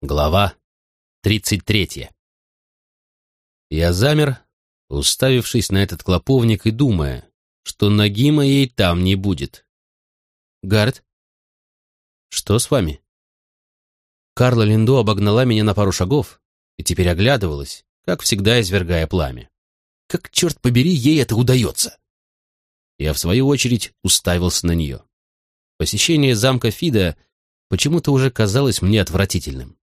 Глава 33 Я замер, уставившись на этот клоповник и думая, что ноги моей там не будет. «Гард?» «Что с вами?» Карла Линдо обогнала меня на пару шагов и теперь оглядывалась, как всегда извергая пламя. Как, черт побери, ей это удается? Я, в свою очередь, уставился на нее. Посещение замка Фида почему-то уже казалось мне отвратительным.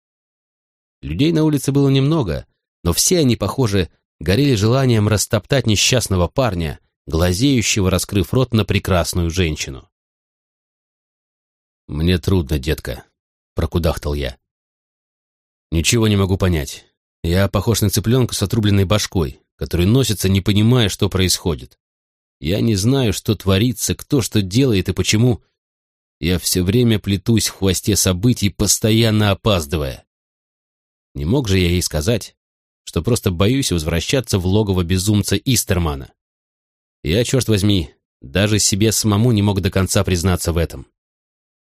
Людей на улице было немного, но все они, похоже, горели желанием растоптать несчастного парня, глазеющего, раскрыв рот на прекрасную женщину. «Мне трудно, детка», — прокудахтал я. «Ничего не могу понять. Я похож на цыпленка с отрубленной башкой, который носится, не понимая, что происходит. Я не знаю, что творится, кто что делает и почему. Я все время плетусь в хвосте событий, постоянно опаздывая. Не мог же я ей сказать, что просто боюсь возвращаться в логово безумца Истермана. Я, черт возьми, даже себе самому не мог до конца признаться в этом.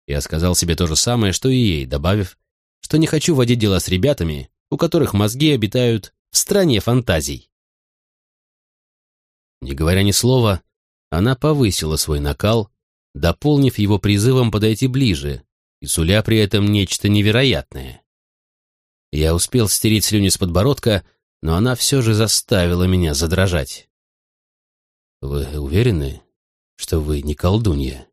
Я сказал себе то же самое, что и ей, добавив, что не хочу водить дела с ребятами, у которых мозги обитают в стране фантазий. Не говоря ни слова, она повысила свой накал, дополнив его призывом подойти ближе и суля при этом нечто невероятное. Я успел стереть слюни с подбородка, но она все же заставила меня задрожать. «Вы уверены, что вы не колдунья?»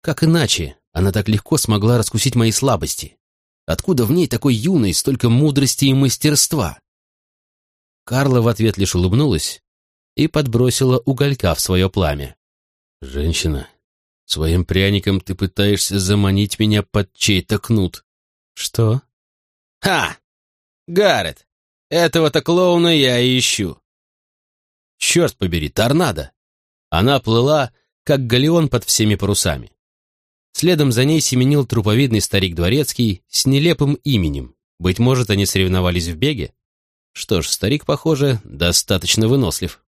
«Как иначе она так легко смогла раскусить мои слабости? Откуда в ней такой юной столько мудрости и мастерства?» Карла в ответ лишь улыбнулась и подбросила уголька в свое пламя. «Женщина, своим пряником ты пытаешься заманить меня под чей-то кнут». «Что?» «Ха! Гаррет, этого-то клоуна я и ищу». «Черт побери, торнадо!» Она плыла, как галеон под всеми парусами. Следом за ней семенил труповидный старик Дворецкий с нелепым именем. Быть может, они соревновались в беге? Что ж, старик, похоже, достаточно вынослив.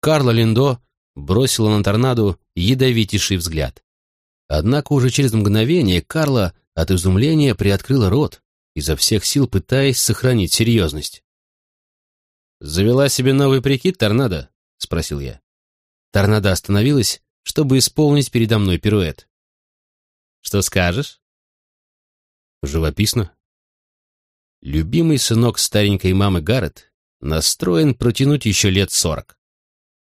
Карла Линдо бросила на торнадо ядовитейший взгляд. Однако уже через мгновение Карла от изумления приоткрыла рот, изо всех сил пытаясь сохранить серьезность. «Завела себе новый прикид, торнадо?» — спросил я. Торнадо остановилась, чтобы исполнить передо мной пируэт. «Что скажешь?» «Живописно». Любимый сынок старенькой мамы Гаррет настроен протянуть еще лет сорок.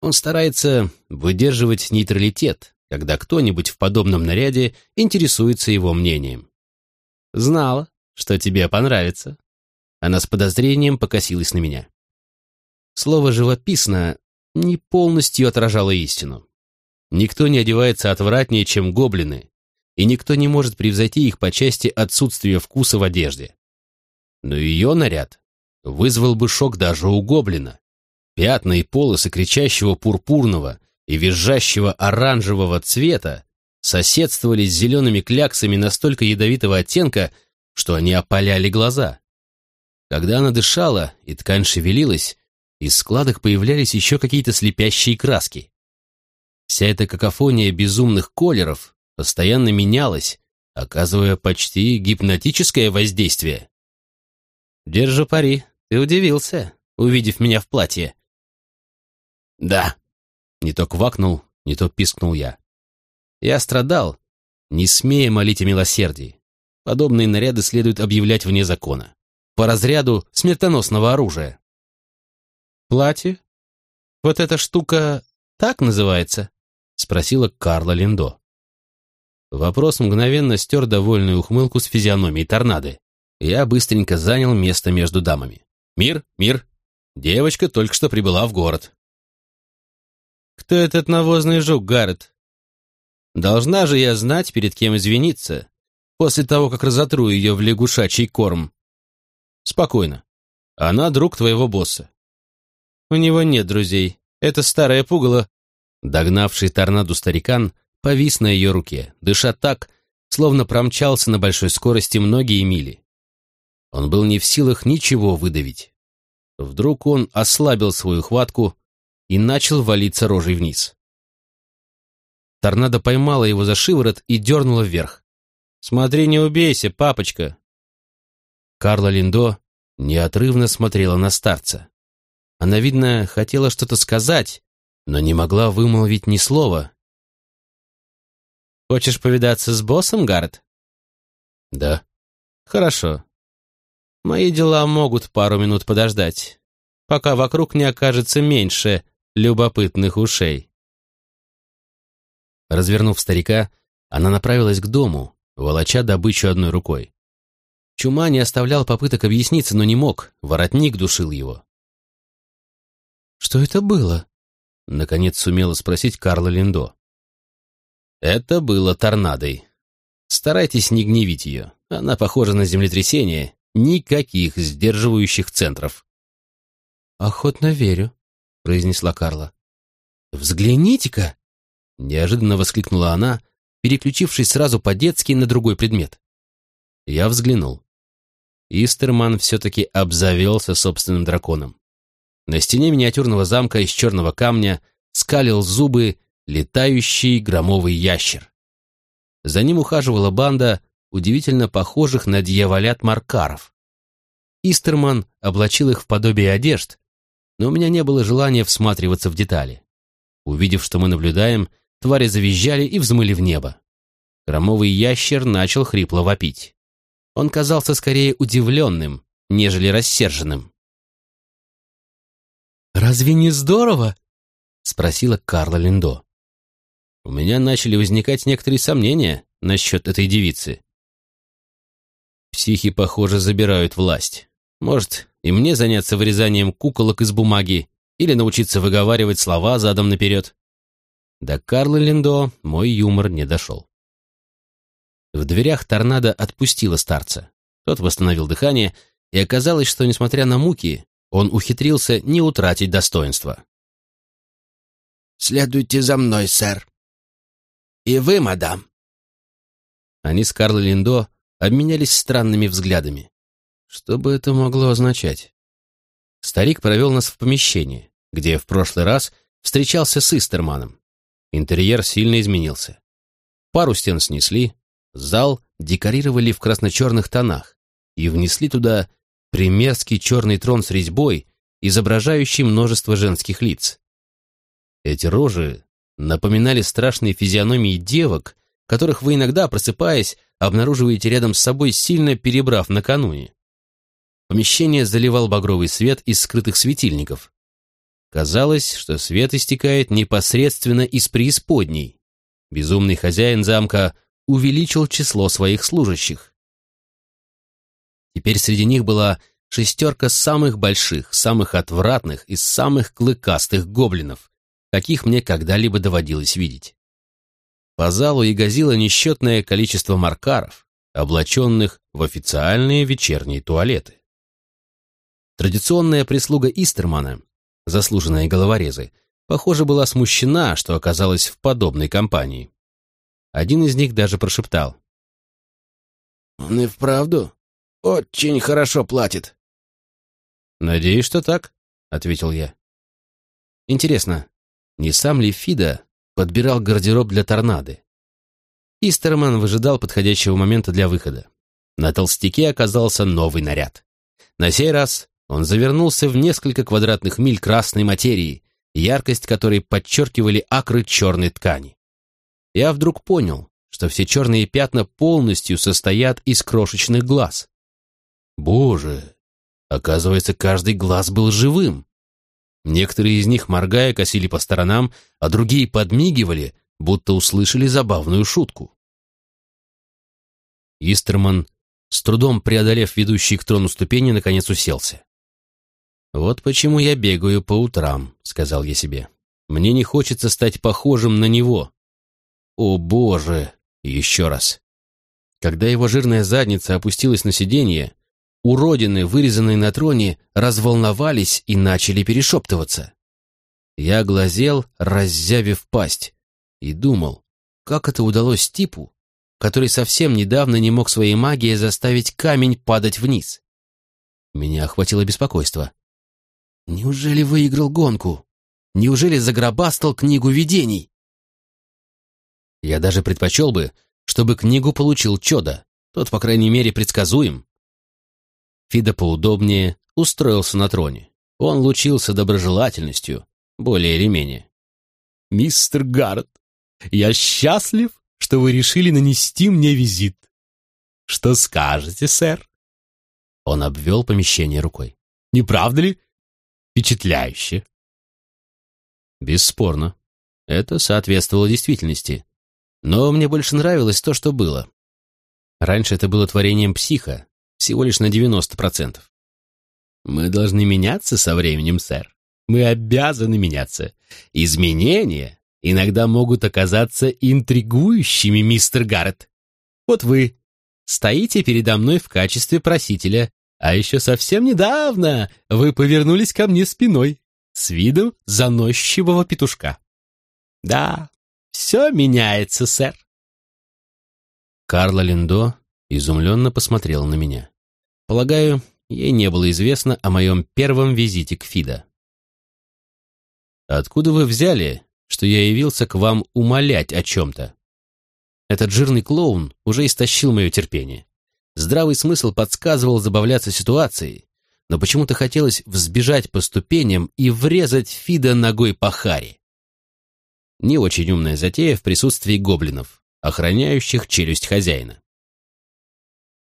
Он старается выдерживать нейтралитет, когда кто-нибудь в подобном наряде интересуется его мнением. «Знала, что тебе понравится». Она с подозрением покосилась на меня. Слово «живописно» не полностью отражало истину. Никто не одевается отвратнее, чем гоблины, и никто не может превзойти их по части отсутствия вкуса в одежде. Но ее наряд вызвал бы шок даже у гоблина. Пятна и полосы кричащего пурпурного и визжащего оранжевого цвета соседствовали с зелеными кляксами настолько ядовитого оттенка, что они опаляли глаза. Когда она дышала и ткань шевелилась, из складок появлялись еще какие-то слепящие краски. Вся эта какофония безумных колеров постоянно менялась, оказывая почти гипнотическое воздействие. «Держу пари, ты удивился, увидев меня в платье», «Да». Не то квакнул, не то пискнул я. Я страдал, не смея молить о милосердии. Подобные наряды следует объявлять вне закона. По разряду смертоносного оружия. «Платье? Вот эта штука так называется?» — спросила Карла Линдо. Вопрос мгновенно стер довольную ухмылку с физиономией торнады. Я быстренько занял место между дамами. «Мир, мир! Девочка только что прибыла в город. Кто этот навозный жук, Гаррет? Должна же я знать, перед кем извиниться, после того, как разотру ее в лягушачий корм. Спокойно. Она друг твоего босса. У него нет друзей. Это старая пугало. Догнавший торнаду старикан повис на ее руке, дыша так, словно промчался на большой скорости многие мили. Он был не в силах ничего выдавить. Вдруг он ослабил свою хватку, и начал валиться рожей вниз. Торнадо поймала его за шиворот и дернула вверх. «Смотри, не убейся, папочка!» Карла Линдо неотрывно смотрела на старца. Она, видно, хотела что-то сказать, но не могла вымолвить ни слова. «Хочешь повидаться с боссом, Гаррет?» «Да». «Хорошо. Мои дела могут пару минут подождать, пока вокруг не окажется меньше любопытных ушей». Развернув старика, она направилась к дому, волоча добычу одной рукой. Чума не оставлял попыток объясниться, но не мог, воротник душил его. «Что это было?» — наконец сумела спросить Карла Линдо. «Это было торнадой. Старайтесь не гневить ее. Она похожа на землетрясение. Никаких сдерживающих центров». «Охотно верю», — произнесла Карла. «Взгляните-ка!» — неожиданно воскликнула она, переключившись сразу по-детски на другой предмет. Я взглянул. Истерман все-таки обзавелся собственным драконом. На стене миниатюрного замка из черного камня скалил зубы летающий громовый ящер. За ним ухаживала банда удивительно похожих на дьяволят маркаров. Истерман облачил их в подобие одежд, но у меня не было желания всматриваться в детали. Увидев, что мы наблюдаем, твари завизжали и взмыли в небо. Громовый ящер начал хрипло вопить. Он казался скорее удивленным, нежели рассерженным. «Разве не здорово?» — спросила Карла Линдо. У меня начали возникать некоторые сомнения насчет этой девицы. Психи, похоже, забирают власть. Может, и мне заняться вырезанием куколок из бумаги или научиться выговаривать слова задом наперед. До Карлы Линдо мой юмор не дошел. В дверях торнадо отпустила старца. Тот восстановил дыхание, и оказалось, что, несмотря на муки, он ухитрился не утратить достоинства. «Следуйте за мной, сэр. И вы, мадам». Они с Карлой Линдо обменялись странными взглядами. Что бы это могло означать? Старик провел нас в помещение, где в прошлый раз встречался с Истерманом. Интерьер сильно изменился. Пару стен снесли, зал декорировали в красно-черных тонах и внесли туда примерский черный трон с резьбой, изображающий множество женских лиц. Эти рожи напоминали страшные физиономии девок, которых вы иногда, просыпаясь, обнаруживаете рядом с собой, сильно перебрав накануне. Помещение заливал багровый свет из скрытых светильников. Казалось, что свет истекает непосредственно из преисподней. Безумный хозяин замка увеличил число своих служащих. Теперь среди них была шестерка самых больших, самых отвратных и самых клыкастых гоблинов, каких мне когда-либо доводилось видеть. По залу ягозило несчетное количество маркаров, облаченных в официальные вечерние туалеты. Традиционная прислуга Истермана, заслуженные головорезы, похоже, была смущена, что оказалась в подобной компании. Один из них даже прошептал. «Он и вправду очень хорошо платит». «Надеюсь, что так», — ответил я. «Интересно, не сам ли Фида подбирал гардероб для торнады?» Истерман выжидал подходящего момента для выхода. На толстяке оказался новый наряд. На сей раз он завернулся в несколько квадратных миль красной материи, яркость которой подчеркивали акры черной ткани. Я вдруг понял, что все черные пятна полностью состоят из крошечных глаз. Боже, оказывается, каждый глаз был живым. Некоторые из них, моргая, косили по сторонам, а другие подмигивали, будто услышали забавную шутку. Истерман, с трудом преодолев ведущий к трону ступени, наконец уселся. «Вот почему я бегаю по утрам», — сказал я себе. «Мне не хочется стать похожим на него». «О, Боже!» еще раз. Когда его жирная задница опустилась на сиденье, уродины, вырезанные на троне, разволновались и начали перешептываться. Я глазел, раззявив пасть, и думал, как это удалось типу, который совсем недавно не мог своей магией заставить камень падать вниз. Меня охватило беспокойство. Неужели выиграл гонку? Неужели загробастал книгу видений? Я даже предпочел бы, чтобы книгу получил Чода. Тот, по крайней мере, предсказуем. Фида поудобнее устроился на троне. Он лучился доброжелательностью, более или менее. «Мистер Гаррет, я счастлив, что вы решили нанести мне визит. Что скажете, сэр?» Он обвел помещение рукой. «Не правда ли? Впечатляюще!» Бесспорно. Это соответствовало действительности. Но мне больше нравилось то, что было. Раньше это было творением психа, всего лишь на 90%. Мы должны меняться со временем, сэр. Мы обязаны меняться. Изменения иногда могут оказаться интригующими, мистер Гаррет. Вот вы стоите передо мной в качестве просителя, а еще совсем недавно вы повернулись ко мне спиной с видом заносчивого петушка. Да, все меняется, сэр. Карла Линдо изумленно посмотрела на меня. Полагаю, ей не было известно о моем первом визите к Фида. «Откуда вы взяли, что я явился к вам умолять о чем-то?» Этот жирный клоун уже истощил мое терпение. Здравый смысл подсказывал забавляться ситуацией, но почему-то хотелось взбежать по ступеням и врезать Фида ногой по харе. Не очень умная затея в присутствии гоблинов, охраняющих челюсть хозяина.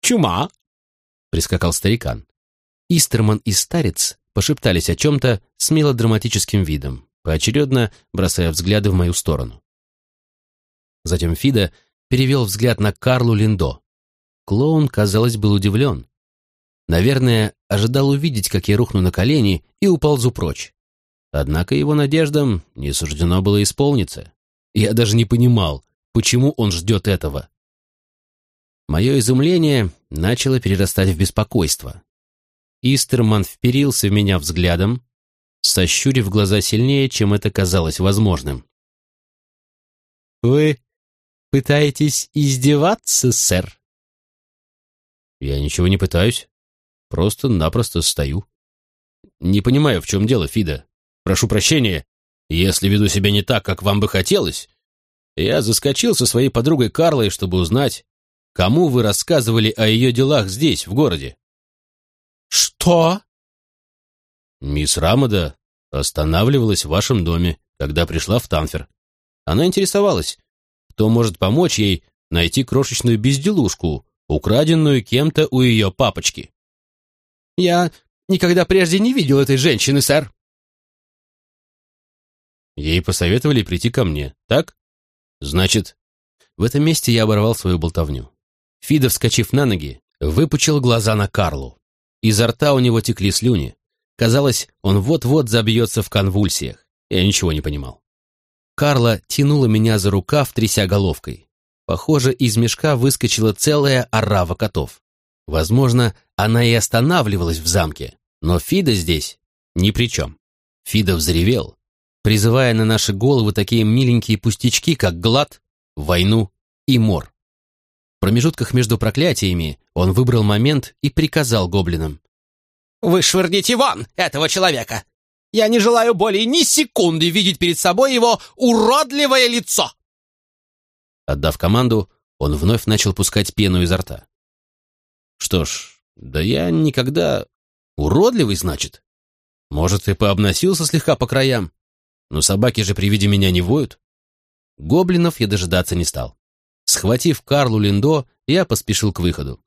«Чума!» — прискакал старикан. Истерман и старец пошептались о чем-то с мелодраматическим видом, поочередно бросая взгляды в мою сторону. Затем Фида перевел взгляд на Карлу Линдо. Клоун, казалось, был удивлен. Наверное, ожидал увидеть, как я рухну на колени и уползу прочь. Однако его надеждам не суждено было исполниться. Я даже не понимал, почему он ждет этого. Мое изумление начало перерастать в беспокойство. Истерман вперился в меня взглядом, сощурив глаза сильнее, чем это казалось возможным. «Вы пытаетесь издеваться, сэр?» «Я ничего не пытаюсь. Просто-напросто стою. Не понимаю, в чем дело, Фида. Прошу прощения, если веду себя не так, как вам бы хотелось. Я заскочил со своей подругой Карлой, чтобы узнать, Кому вы рассказывали о ее делах здесь, в городе?» «Что?» «Мисс Рамада останавливалась в вашем доме, когда пришла в Танфер. Она интересовалась, кто может помочь ей найти крошечную безделушку, украденную кем-то у ее папочки». «Я никогда прежде не видел этой женщины, сэр». Ей посоветовали прийти ко мне, так? Значит, в этом месте я оборвал свою болтовню. Фида, вскочив на ноги, выпучил глаза на Карлу. Изо рта у него текли слюни. Казалось, он вот-вот забьется в конвульсиях. Я ничего не понимал. Карла тянула меня за рукав, тряся головкой. Похоже, из мешка выскочила целая орава котов. Возможно, она и останавливалась в замке, но Фида здесь ни при чем. Фида взревел, призывая на наши головы такие миленькие пустячки, как глад, войну и мор. В промежутках между проклятиями он выбрал момент и приказал гоблинам. «Вышвырните вон этого человека! Я не желаю более ни секунды видеть перед собой его уродливое лицо!» Отдав команду, он вновь начал пускать пену изо рта. «Что ж, да я никогда... Уродливый, значит? Может, и пообносился слегка по краям? Но собаки же при виде меня не воют?» Гоблинов я дожидаться не стал. Схватив Карлу Линдо, я поспешил к выходу.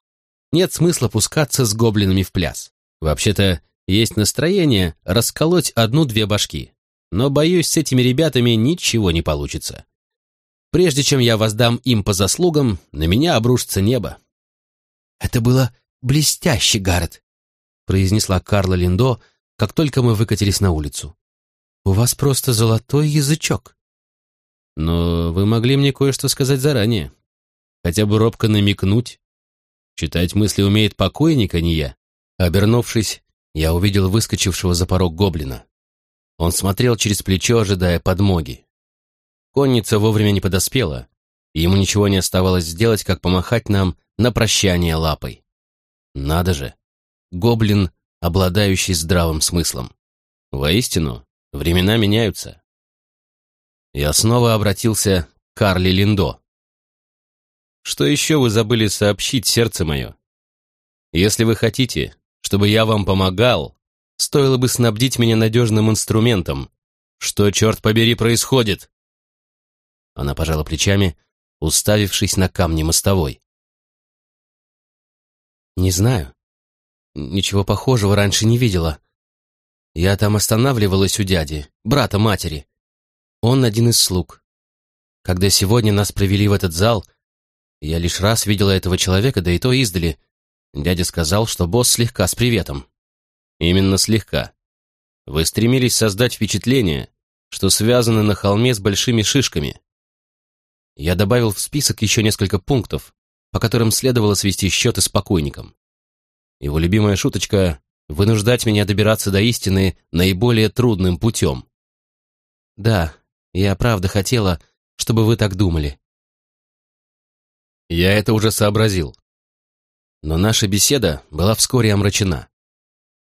Нет смысла пускаться с гоблинами в пляс. Вообще-то, есть настроение расколоть одну-две башки. Но, боюсь, с этими ребятами ничего не получится. Прежде чем я воздам им по заслугам, на меня обрушится небо. «Это было блестяще, Гаррет», — произнесла Карла Линдо, как только мы выкатились на улицу. «У вас просто золотой язычок». Но вы могли мне кое-что сказать заранее. Хотя бы робко намекнуть. Читать мысли умеет покойник, а не я. Обернувшись, я увидел выскочившего за порог гоблина. Он смотрел через плечо, ожидая подмоги. Конница вовремя не подоспела, и ему ничего не оставалось сделать, как помахать нам на прощание лапой. Надо же, гоблин, обладающий здравым смыслом. Воистину, времена меняются. Я снова обратился к Карли Линдо. «Что еще вы забыли сообщить, сердце мое? Если вы хотите, чтобы я вам помогал, стоило бы снабдить меня надежным инструментом. Что, черт побери, происходит?» Она пожала плечами, уставившись на камни мостовой. «Не знаю. Ничего похожего раньше не видела. Я там останавливалась у дяди, брата матери. Он один из слуг. Когда сегодня нас провели в этот зал, я лишь раз видела этого человека, да и то издали. Дядя сказал, что босс слегка с приветом. Именно слегка. Вы стремились создать впечатление, что связаны на холме с большими шишками. Я добавил в список еще несколько пунктов, по которым следовало свести счеты с покойником. Его любимая шуточка — вынуждать меня добираться до истины наиболее трудным путем. Да, я правда хотела, чтобы вы так думали. Я это уже сообразил. Но наша беседа была вскоре омрачена.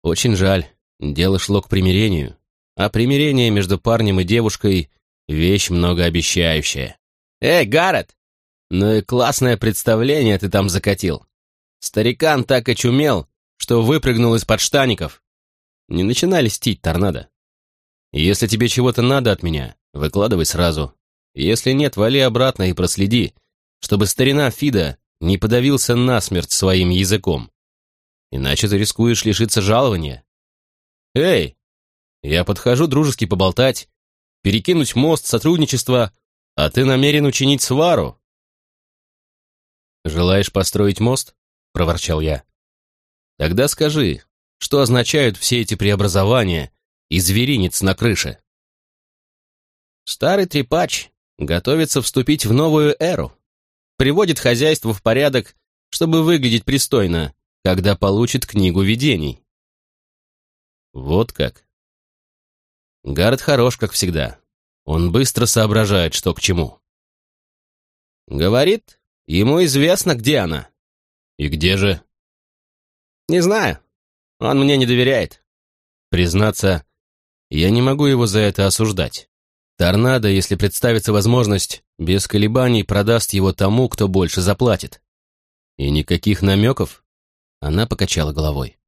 Очень жаль, дело шло к примирению, а примирение между парнем и девушкой — вещь многообещающая. «Эй, Гаррет! Ну и классное представление ты там закатил. Старикан так очумел, что выпрыгнул из-под штаников. Не начинай льстить, торнадо. Если тебе чего-то надо от меня, выкладывай сразу. Если нет, вали обратно и проследи, чтобы старина Фида не подавился насмерть своим языком. Иначе ты рискуешь лишиться жалования. Эй, я подхожу дружески поболтать, перекинуть мост сотрудничества, а ты намерен учинить свару. «Желаешь построить мост?» — проворчал я. «Тогда скажи, что означают все эти преобразования и зверинец на крыше?» Старый трепач готовится вступить в новую эру. Приводит хозяйство в порядок, чтобы выглядеть пристойно, когда получит книгу видений. Вот как. Гард хорош, как всегда. Он быстро соображает, что к чему. Говорит, ему известно, где она. И где же? Не знаю. Он мне не доверяет. Признаться, я не могу его за это осуждать. Торнадо, если представится возможность, без колебаний продаст его тому, кто больше заплатит. И никаких намеков? Она покачала головой.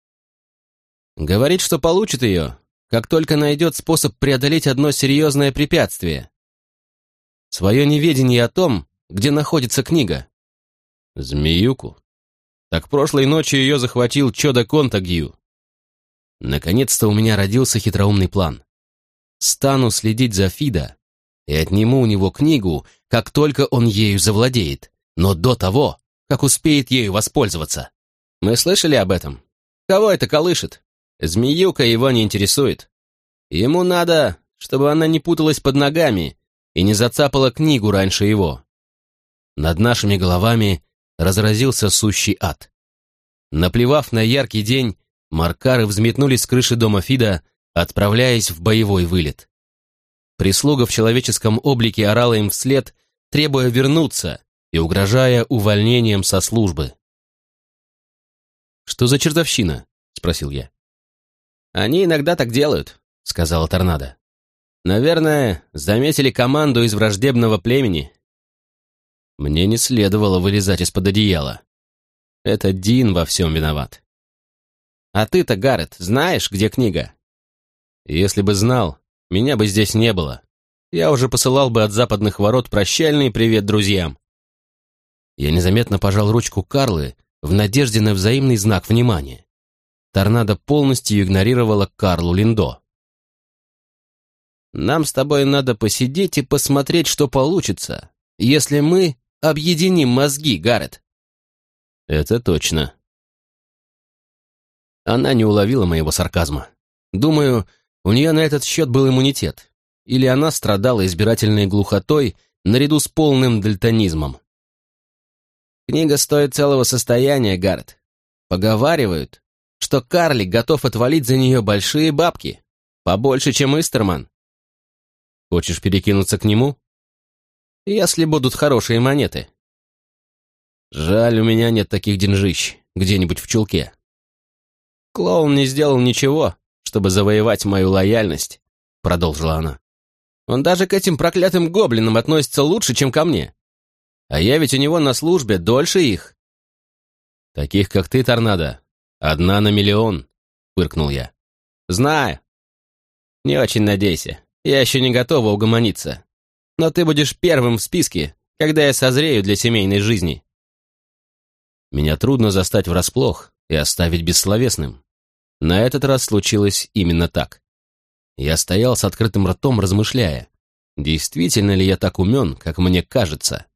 Говорит, что получит ее, как только найдет способ преодолеть одно серьезное препятствие. Свое неведение о том, где находится книга. Змеюку. Так прошлой ночью ее захватил Чода Контагью. Наконец-то у меня родился хитроумный план. Стану следить за Фида и отниму у него книгу, как только он ею завладеет, но до того, как успеет ею воспользоваться. Мы слышали об этом? Кого это колышет? Змеюка его не интересует. Ему надо, чтобы она не путалась под ногами и не зацапала книгу раньше его. Над нашими головами разразился сущий ад. Наплевав на яркий день, маркары взметнулись с крыши дома Фида, отправляясь в боевой вылет. Прислуга в человеческом облике орала им вслед, требуя вернуться и угрожая увольнением со службы. «Что за чертовщина?» — спросил я. «Они иногда так делают», — сказала Торнадо. «Наверное, заметили команду из враждебного племени». Мне не следовало вылезать из-под одеяла. Это Дин во всем виноват. «А ты-то, Гаррет, знаешь, где книга?» «Если бы знал, меня бы здесь не было. Я уже посылал бы от западных ворот прощальный привет друзьям». Я незаметно пожал ручку Карлы в надежде на взаимный знак внимания. Торнадо полностью игнорировала Карлу Линдо. «Нам с тобой надо посидеть и посмотреть, что получится, если мы объединим мозги, Гаррет». «Это точно». Она не уловила моего сарказма. Думаю, у нее на этот счет был иммунитет. Или она страдала избирательной глухотой наряду с полным дальтонизмом. Книга стоит целого состояния, Гаррет. Поговаривают, что карлик готов отвалить за нее большие бабки, побольше, чем Истерман. Хочешь перекинуться к нему? Если будут хорошие монеты. Жаль, у меня нет таких деньжищ, где-нибудь в чулке. Клоун не сделал ничего, чтобы завоевать мою лояльность, продолжила она. Он даже к этим проклятым гоблинам относится лучше, чем ко мне. А я ведь у него на службе дольше их. Таких, как ты, Торнадо, «Одна на миллион», — фыркнул я. «Знаю. Не очень надейся. Я еще не готова угомониться. Но ты будешь первым в списке, когда я созрею для семейной жизни». Меня трудно застать врасплох и оставить бессловесным. На этот раз случилось именно так. Я стоял с открытым ртом, размышляя, действительно ли я так умен, как мне кажется.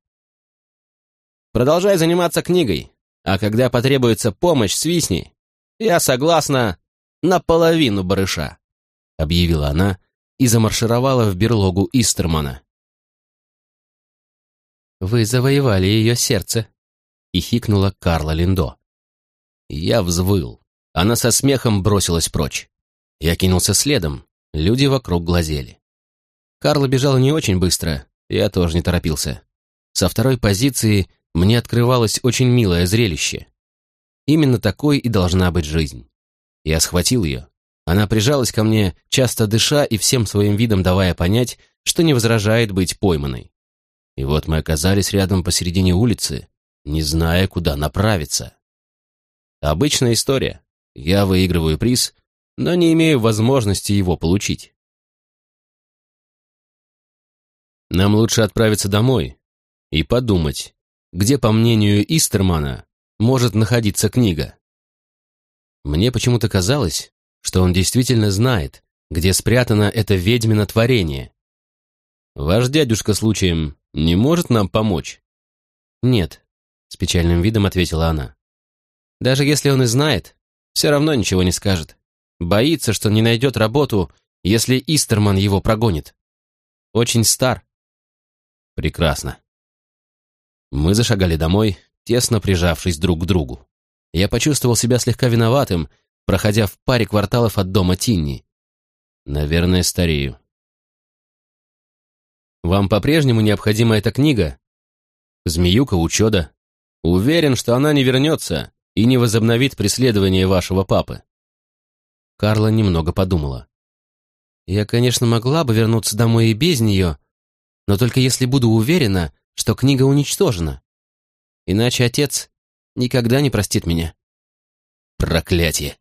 «Продолжай заниматься книгой, а когда потребуется помощь, свистни. Я согласна наполовину барыша», — объявила она и замаршировала в берлогу Истермана. «Вы завоевали ее сердце», — и хикнула Карла Линдо. Я взвыл. Она со смехом бросилась прочь. Я кинулся следом. Люди вокруг глазели. Карла бежала не очень быстро, я тоже не торопился. Со второй позиции мне открывалось очень милое зрелище. Именно такой и должна быть жизнь. Я схватил ее. Она прижалась ко мне, часто дыша и всем своим видом давая понять, что не возражает быть пойманной. И вот мы оказались рядом посередине улицы, не зная, куда направиться. Обычная история. Я выигрываю приз, но не имею возможности его получить. Нам лучше отправиться домой и подумать, где, по мнению Истермана, может находиться книга. Мне почему-то казалось, что он действительно знает, где спрятано это ведьмино творение. Ваш дядюшка случаем не может нам помочь? Нет, с печальным видом ответила она. Даже если он и знает, все равно ничего не скажет. Боится, что не найдет работу, если Истерман его прогонит. Очень стар. Прекрасно. Мы зашагали домой, тесно прижавшись друг к другу. Я почувствовал себя слегка виноватым, проходя в паре кварталов от дома Тинни. Наверное, старею. Вам по-прежнему необходима эта книга? Змеюка учеда. Уверен, что она не вернется и не возобновит преследование вашего папы. Карла немного подумала. Я, конечно, могла бы вернуться домой и без нее, но только если буду уверена, что книга уничтожена. Иначе отец никогда не простит меня. Проклятие!